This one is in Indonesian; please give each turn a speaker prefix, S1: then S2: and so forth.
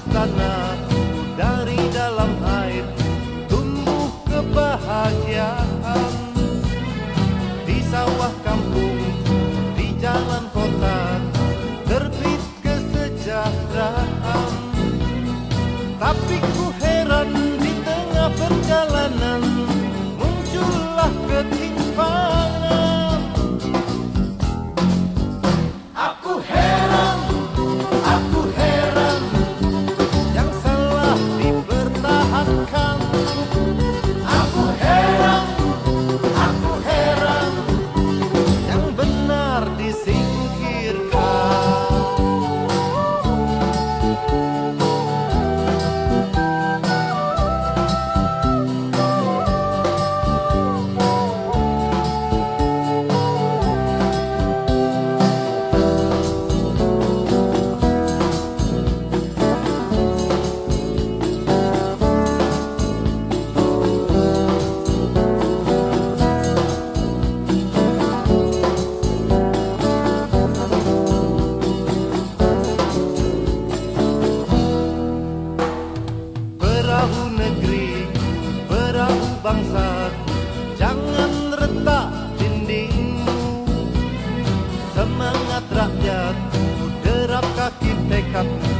S1: atas tanah, dari dalam air Tumbuh kebahagiaan. Di sawah kampung, di jalan kota Terbit kesejahteraan. Tapi ku heran di tengah perjalanan Muncullah ketimpangan bangsa Jangan retak dindingmu. Semangat rakyat, derap kaki tekadmu